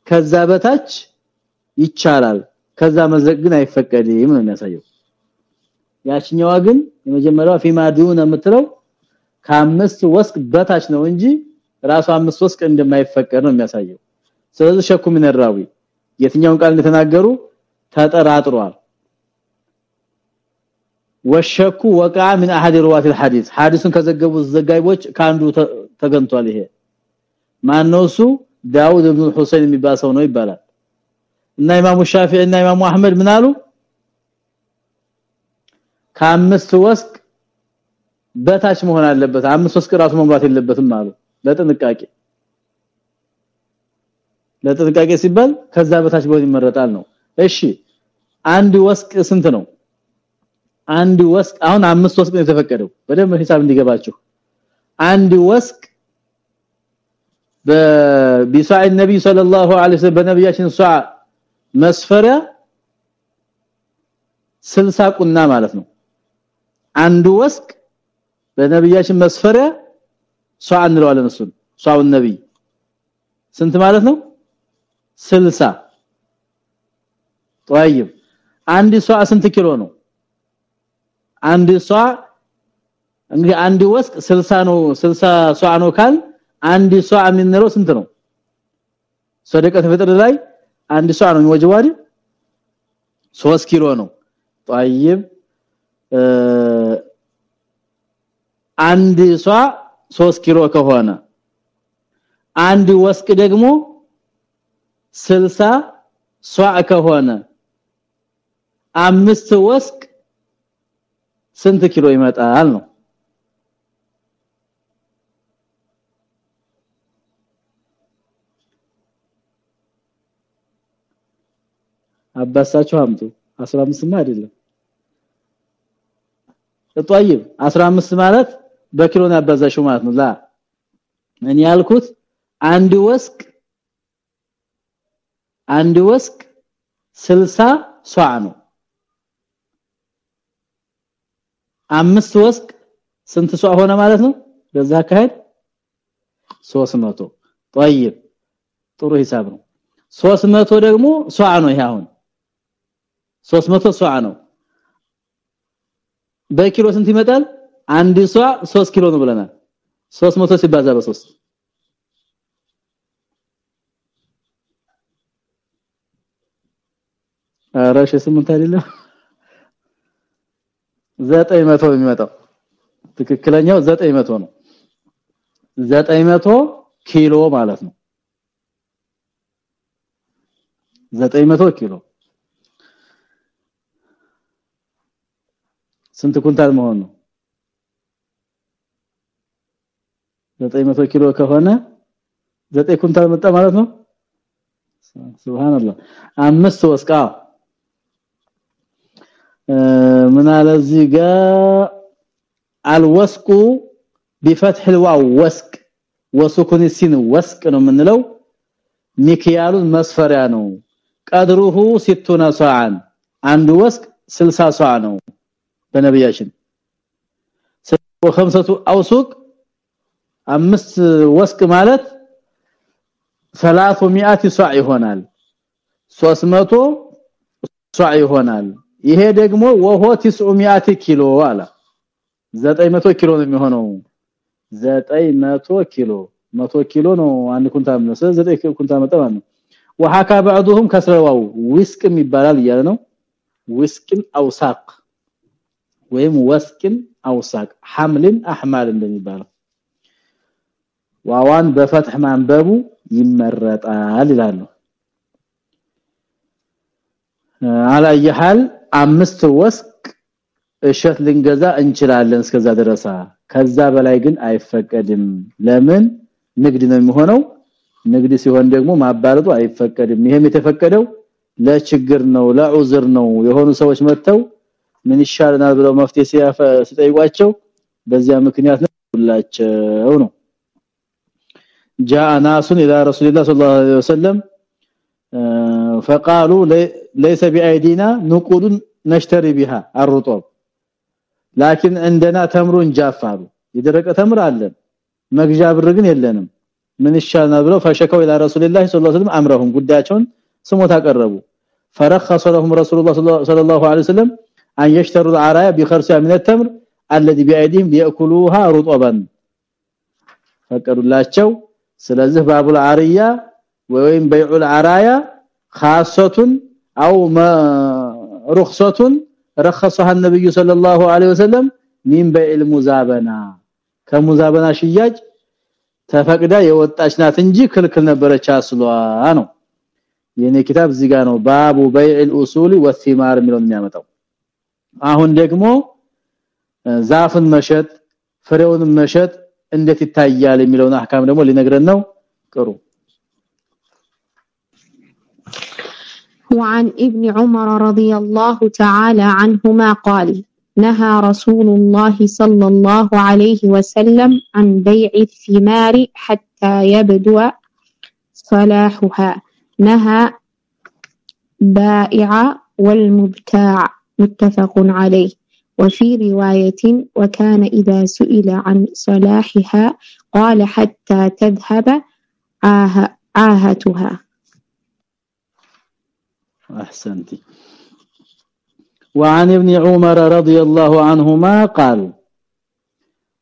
ከዛ በታች ይቻላል። ከዛ መዘግ አይፈቀድም ነው የሚያሳየው። ያችኛዋ ግን የመጀመሪያው ፊማዱን የምትለው ከአምስት ወስቅ በታች ነው እንጂ ራሱ 5 3 ቀን እንደማይፈቀድ ነው የሚያሳየው። ስለዚህ ሸኩ ምን የትኛውን ቃል እንደተናገሩ ተጠራጥሯል። ወሸኩ ወቃ من احد رواه الحديث ሐዲሱን ከዘገቡ ዘጋቢዎች ካንዱ ተገንቷል ይሄ። ማነው እሱ? ዳውድ ኢብኑ ሁሰይን የሚባሰው ነው ይባላል። እና ኢማሙ ሻፊዒ እና ኢማሙ አህመድ ምን ከአምስት ወስክ በታች መሆን አለበት። አምስት ወስክ ራሱ መግባት የለበትም አሉ። ለጥንቃቄ። ለጥንቃቄ ሲባል ከዛ በታች ቢሆን ይመረጣል ነው። እሺ አንድ ወስቅ ስንት ነው? አንድ ወስቅ አሁን አምስት ወስቅ ነው የተፈቀደው። በደንብ ሂሳብ እንዲገባችሁ። አንድ ወስቅ በቢሳዕ ነብይ ሰለላሁ ዐለይሂ ወሰለም በነብያችን ሷ መስፈሪያ 60 ቁና ማለት ነው። አንዱ ወስቅ በነብያችን መስፈሪያ ሷ እንለዋለን እሱን ሷው ነብይ ስንት ማለት ነው 60 طيب አንድ ሷ ስንት ኪሎ ነው አንድ ሷ እንግዲህ አንድ ወስቅ 60 ነው 60 ሷ ነው ካል አንድ ሷ የምንለው ስንት ነው ሰደቀተ ፍጥር ላይ አንድ ሷ ነው የሚወጀው አይደል 3 ኪሎ ነው طيب አንድ ሷ 3 ኪሎ ከሆነ። አንድ ወስቅ ደግሞ 60 ሷዕ ከሆነ። አምስት ወስቅ ስንት ኪሎ ይመጣል ነው? አባሳቸው አምጡ። 15 ማ አይደለም። ጠይብ 15 ማለት በኪሎ ነው ያባዛሽው ማለት ነው ላ እኔ ያልኩት አንድ ወስቅ አንድ ወስቅ 60 ሷዕ ነው አምስት ወስቅ ስንት ሷዕ ሆነ ማለት ነው በዛ አካሄድ 300 طيب ጥሩ ሂሳብ ነው 300 ደግሞ ሷዓ ነው ይሄ አሁን 300 ሷዓ ነው በኪሎ ስንት ይመጣል አንድ ሷ 3 ኪሎ ነው ብለናል። 300 ሲባዛ በ3 አራሽ ስምንት አይደለም። 900 የሚመጣው። ትክክለኛው 900 ነው። 900 ኪሎ ማለት ነው። 900 ኪሎ ስንት ኩንታል መሆን ነው 900 ኪሎ ከሆነ 9 ኩንታል መጣ ማለት ነው? ሱብሃንአላህ። አምስት ወስቃ። ምን አለ እዚህ ጋር አልወስቁ بفتح الواو ወስቅ። ወስኩን ሲን ወስቅ ነው የምንለው። ሚክያሉን መስፈሪያ ነው። ቀድሩሁ ሲቱና ሰዓን አንድ ወስቅ 60 ሰዓ ነው በነብያችን ወ 5 አውሱቅ አምስት ወስቅ ማለት 300 ሰዓ ይሆናል 300 ሰዓ ይሆናል ይሄ ደግሞ ወሆ 900 ኪሎ አለ 900 ኪሎ ነው የሚሆነው 900 ኪሎ 100 ኪሎ ነው አንድ ኩንታል ነው 9 ኩንታል መጣ ነው ወሐካ بعضهم ከስረዋው ዊስቅም ይባላል እያለ ነው ዊስቅን አውሳቅ ወይም ወስቅን አውሳቅ ሐምልን አህማል እንደሚባለው ዋዋን በፈትህ ማንበቡ ይመረጣል ይላሉ። አላየሃል አምስት ወስቅ እሸት ልንገዛ እንችላለን እስከዛ ድረሳ። ከዛ በላይ ግን አይፈቀድም። ለምን? ንግድ ነው የሚሆነው። ንግድ ሲሆን ደግሞ ማባረጡ አይፈቀድም። ይሄም የተፈቀደው ለችግር ነው ለዑዝር ነው። የሆኑ ሰዎች መጥተው ምን ይሻለናል ብለው መፍትሄ ሲጠይቋቸው በዚያ ምክንያት ነው ሁላቸው ነው جاء ناس الى رسول الله صلى الله عليه وسلم فقالوا ليس بايدينا نقود نشتري بها الرطب لكن عندنا تمر جافار የደረቀ ተምር አለን መግዣ ብር ግን የለንም ምን ይሻልና ብለው ፈሸከው ኢላ ረሱልላህ ሰለላሁ ዐለይሂ ወሰለም አምረሁም ጉዳያቸውን ስሞታ ቀረቡ فرخص لهم رسول الله صلى الله عليه وسلم ان يشتروا العرايا بخرسها من التمر الذي بايديهم لياكلوها رطبا ፈቀዱላቸው ስለዚህ ባቡል አርያ ወይም በይዑል አራያ خاصه او رخصه رخصها النبي صلى الله عليه وسلم من بيع المزابنه ከሙዛበና ሽያጭ ተፈቅዳ የወጣች ናት እንጂ ክልክል ነበረች አስሏ ነው የኔ ኪታብ እዚህ ጋር ነው ባቡ በይዕ الأصول والثمار የሚለው የሚያመጣው አሁን ደግሞ ዛፍን መሸጥ ፍሬውን መሸጥ እንዴት ይታያል የሚለውን አህካም ደግሞ ሊነግረን ነው ቅሩ وعن ابن عمر رضي الله تعالى عنهما قال نهى رسول الله صلى الله عليه وسلم عن بيع الثمار حتى يبدو صلاحها نهى بائع والمبتاع متفق عليه وفي رواية وكان إذا سئل عن صلاحها قال حتى تذهب عاهتها احسنت وعن ابن عمر رضي الله عنهما قال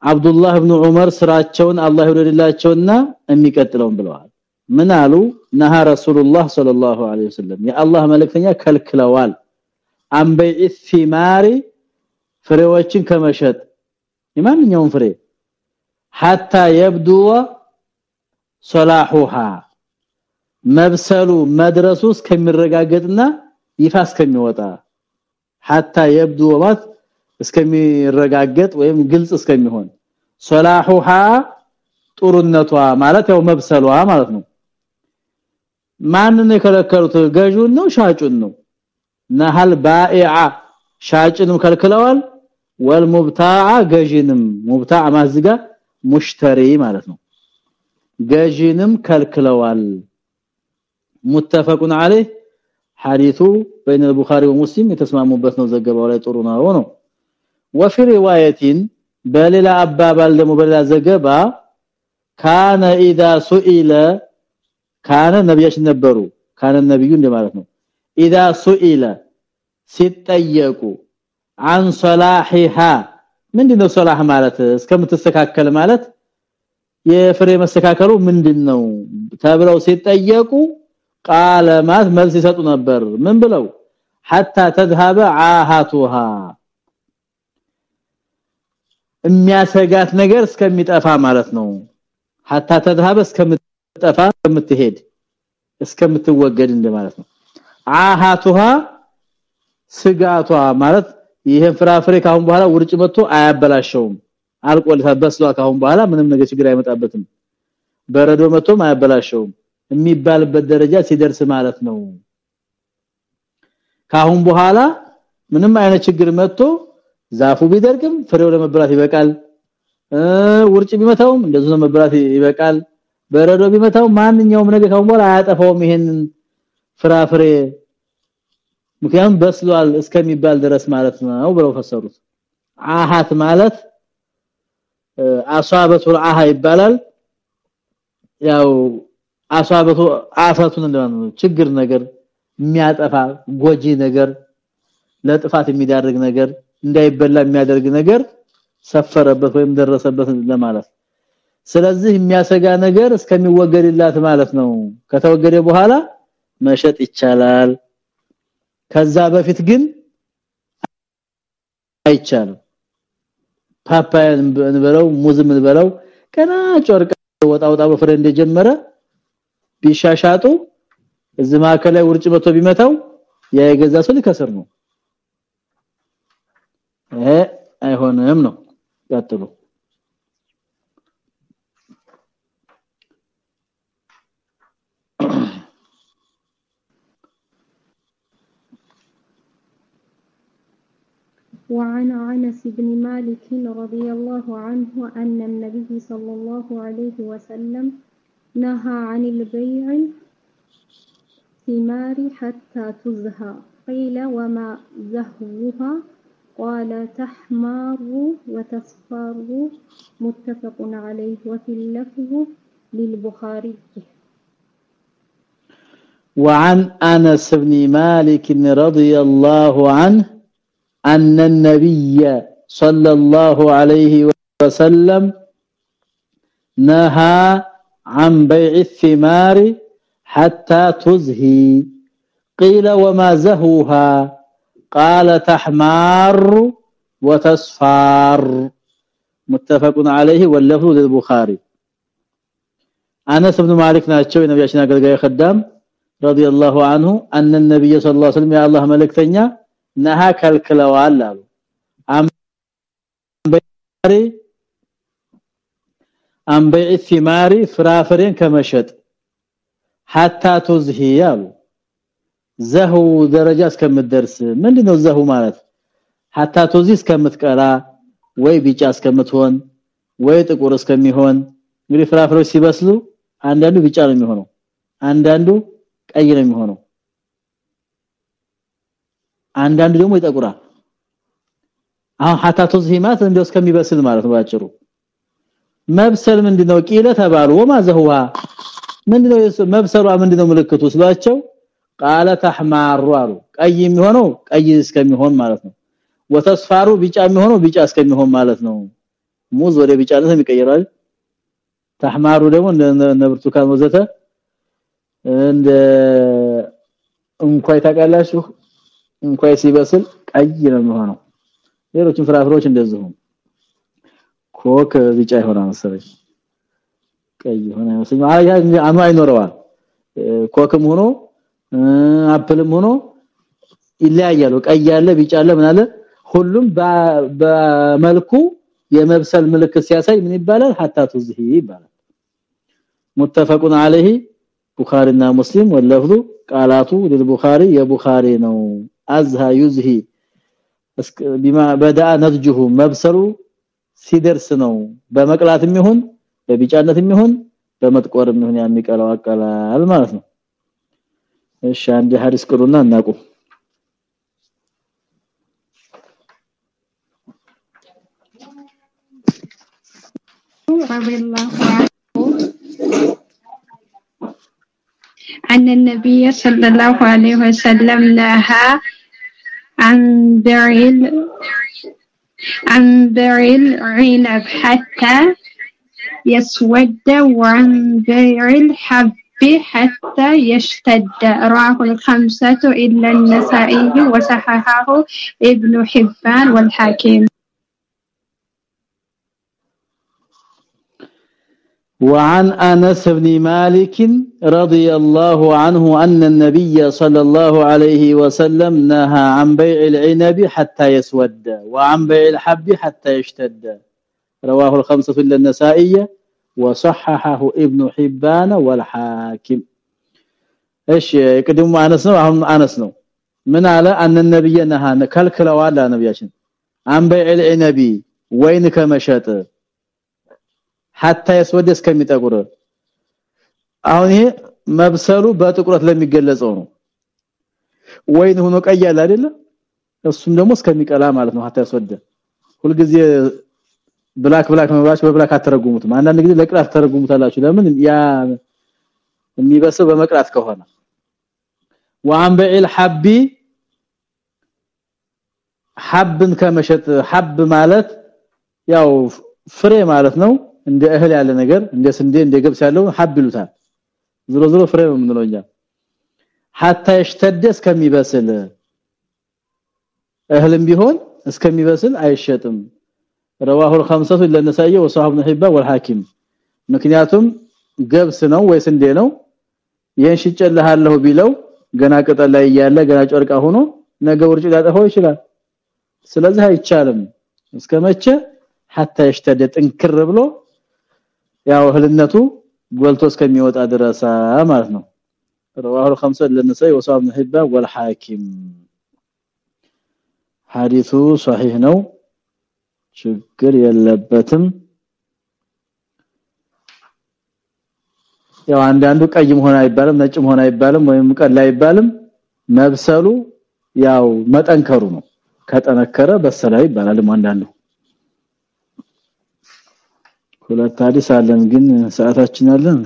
عبد الله بن عمر ስራቸውን አላህ ይወደድላቸውና የሚቀጥለውን ብለዋል ምን አሉ ነሃ ረሱላህ ሰለላሁ ዐለይሂ ወሰለም የአላህ መልእክተኛ ከልክለዋል አንበይ ኢስማሪ ፍሬዎችን ከመሸጥ የማንኛውም ፍሬ hatta يبدو صلاحها መብሰሉ መድረሱ እስከሚረጋገጥና ይፋ እስከሚወጣ hatta يبدو ማለት እስከሚረጋገጥ ወይም ግልጽ እስከሚሆን صلاحها ጥሩነቷ ማለት ያው መብሰሏ ማለት ነው ማንን የከለከሉት ገዢውን ነው ሻጩን ነው ነሃል ባኢዓ ሻጭንም ከልክለዋል ወልሙብታዓ ገዢንም ሙብታዓ ማዝጋ ሙሽተሪ ማለት ነው ገዢንም ከልክለዋል متفقون عليه حديث بين البخاري ومسلم የተስማሙበት ነው ዘገባው ላይ ጥሩ ነው ነው وفي روايه በሌላ አባባል ደግሞ በሌላ ዘገባ ካነ اذا سئل ካነ ነብያችን ነበሩ ካነ ነብዩ እንደማለት ነው اذا سئل ሲጠየቁ عن صلاحها ምንድነው ሶላህ ማለት እስከምትስተካከል ማለት የፍሬ መስተካከሉ ምንድነው ተብለው ሲጠየቁ ቃለ ማት መልስ ይሰጡ ነበር ምን ብለው حتى تذهب عاهاتها የሚያሰጋት ነገር እስከሚጠፋ ማለት ነው حتى تذهب እስከምትጠፋ እስከምትሄድ እስከምትወገድ እንደማለት ነው عاهاتها ስጋቷ ማለት ይሄን ፍራፍሬ ካሁን በኋላ ውርጭ መጥቶ አያበላሸውም። አልቆልታ በስሏ ካሁን በኋላ ምንም ነገር ችግር አይመጣበትም። በረዶ መጥቶም አያበላሸውም። የሚባልበት ደረጃ ሲደርስ ማለት ነው። ካሁን በኋላ ምንም አይነት ችግር መጥቶ ዛፉ ቢደርቅም ፍሬው ለመብላት ይበቃል። ውርጭ ቢመታውም እንደዚህ ለመብላት ይበቃል። በረዶ ቢመታው ማንኛውም ነገር ካሁን በኋላ አያጠፋውም ይሄንን ፍራፍሬ ምክንያቱም በስሏል እስከሚባል ድረስ ማለት ነው ብለው ፈሰሩት። አሃት ማለት አሷበቱ አሃ ይባላል። ያው አሷበቱ አፈቱን እንደማለት ችግር ነገር የሚያጠፋ ጎጂ ነገር ለጥፋት የሚዳርግ ነገር እንዳይበላ የሚያደርግ ነገር ሰፈረበት ወይም ደረሰበት ለማለት። ስለዚህ የሚያሰጋ ነገር እስከሚወገድላት ማለት ነው። ከተወገደ በኋላ መሸጥ ይቻላል ከዛ በፊት ግን አይቻልም። ፓፓያን እንበለው ሙዝ እንበለው ከና ጮርቃ ወጣ ወጣ በፍሬ እንደጀመረ ቢሻሻጡ እዚህ ማከለ ውርጭ መቶ ቢመታው ያ የገዛ ሰው ሊከስር ነው። ይሄ አይሆንም ነው። ቀጥሉ وعن عنس بن مالك رضي الله عنه أن النبي صلى الله عليه وسلم نهى عن البيع ثمار حتى تزهى. قيل وما زهوها؟ قال تحمار وتصفر متفق عليه وفي اللفظ للبخاري. وعن أنس بن مالك رضي الله عنه أن النبي صلى الله عليه وسلم نهى عن بيع الثمار حتى تزهي قيل وما زهوها قال تحمار وتصفار متفق عليه واللفظ للبخاري انس بن مالك ናቸው የነብያችን አገልጋይ خدام رضي الله عنه ان النبي صلى الله عليه وسلم يا الله መልእክተኛ ነሃ ከልክለዋል አሉ። عن بيع عن بيع الثمار ፍራፍሬን ከመሸጥ حتى تزهي አሉ። زهو ደረጃ እስከምትደርስ ምንድነው زهو ማለት? حتى تزهي እስከምትቀላ ወይ ቢጫ እስከምትሆን ወይ ጥቁር እስከሚሆን እንግዲህ ፍራፍሬዎች ሲበስሉ አንዳንዱ ቢጫ ነው የሚሆነው አንዳንዱ ቀይ ነው የሚሆነው አንዳንዱ ደግሞ ይጠቁራል። አሁን hatta ተዝሂማት እንደው እስከሚበስል ማለት ነው ባጭሩ። መብሰል ምንድነው? ቂለ ተባሉ። ወማዘሁዋ ምንድነው መብሰሏ ምንድነው ምልክቱ ስሏቸው ቃለ ተህማሩ አሉ። ቀይ የሚሆነው ቀይ እስከሚሆን ማለት ነው። ወተስፋሩ ቢጫ የሚሆነው ቢጫ እስከሚሆን ማለት ነው። ሙዝ ወደ ቢጫነት የሚቀየራል ተህማሩ ደግሞ እንደ ብርቱካን ወዘተ እንደ እንኳን ታውቃላችሁ እንኳን ሲበስል ቀይ ነው የሚሆነው ሌሎችም ፍራፍሬዎች እንደዚሁ ኮክ ቢጫ ይሆናል መሰለኝ ቀይ ሆነ መስኝ አያ አኑ አይኖረዋል ኮክም ሆኖ አፕልም ሆኖ ይለያያሉ ቀይ ያለ ቢጫ አለ ምን አለ ሁሉም በመልኩ የመብሰል ምልክት ሲያሳይ ምን ይባላል hatta ተዝሂ ይባላል متفقون عليه ቡኻሪና ሙስሊም ወለፍዙ ቃላቱ ለልቡኻሪ የቡኻሪ ነው አዝሃ ዩዝሂ ቢማ በዳ ነድጁሁ መብሰሉ ሲደርስ ነው በመቅላትም ይሁን በቢጫነትም ይሁን በመጥቆርም ይሁን የሚቀላው አቀላል ማለት ነው እሺ አንድ ሐዲስ ቅሩና እናቁ رضي الله عنه أن النبي النبي صلى الله عليه وسلم نهى عن ال- عن العنب حتى يسود وعن بيع الحب حتى يشتد. رواه الخمسة إلا النسائي وصححه ابن حبان والحاكم. وعن أنس بن مالك رضي الله عنه أن النبي صلى الله عليه وسلم نهى عن بيع العنب حتى يسود وعن بيع الحب حتى يشتد. رواه الخمسة إلا النسائية وصححه ابن حبان والحاكم. إيش يقدم أنس نو؟ أهم أنس نو. من على أن النبي نهى. نكلكلوا على نبياشن. عن بيع العنب. وين كمشته hatta ያስወደ እስከሚጠቁር አሁን ይሄ መብሰሉ በጥቁረት ለሚገለጸው ነው ወይን ሆኖ ቀያል አይደለ እሱም ደግሞ እስከሚቀላ ማለት ነው hatta ያስወደ ሁልጊዜ ብላክ ብላክ መባች በብላክ አተረጉሙትም አንዳንድ ጊዜ ለቅራት ተረጉሙታላችሁ ለምን ያ የሚበስው በመቅራት ከሆነ وعن بيع الحب ሐብን ከመሸጥ ሐብ ማለት ያው ፍሬ ማለት ነው እንደ እህል ያለ ነገር እንደ ስንዴ እንደ ገብስ ያለው ሐብ ይሉታል ዝሮ ዝሮ ፍሬ ነው የምንለው እኛ hatta ይሽተደ እስከሚበስል እህልም ቢሆን እስከሚበስል አይሸጥም رواه الخمسه الا النسائي وصحاب ابن حبان والحاكم ምክንያቱም ገብስ ነው ወይ ስንዴ ነው ይሄን ሽጨልሃለሁ ቢለው ገና ቅጠል ላይ ያለ ገና ጨርቃ ሆኖ ነገ ውርጭ ሊያጠፋው ይችላል ስለዚህ አይቻልም እስከመቼ hatta ይሽተደ ጥንክር ብሎ ያው እህልነቱ ጎልቶ እስከሚወጣ ድረስ ማለት ነው رواه الخمسه للنسائي وصحاب ابن حبان والحاكم حديث صحيح ነው ችግር የለበትም ያው አንዳንዱ ቀይ መሆን አይባልም ነጭ መሆን አይባልም ወይም ቀላ አይባልም መብሰሉ ያው መጠንከሩ ነው ከጠነከረ በሰላ ይባላል አንዳንዱ ሁለት ሐዲስ አለን ግን ሰዓታችን አለን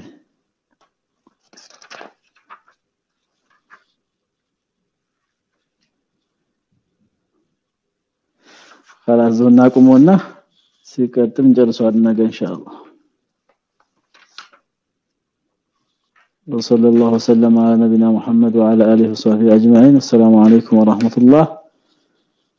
ፈራዙና ቁሞና ሲቀጥል እንጨርሰዋለን ነገ ኢንሻአላህ وصلى الله وسلم على نبينا محمد وعلى اله وصحبه اجمعين السلام عليكم ورحمه الله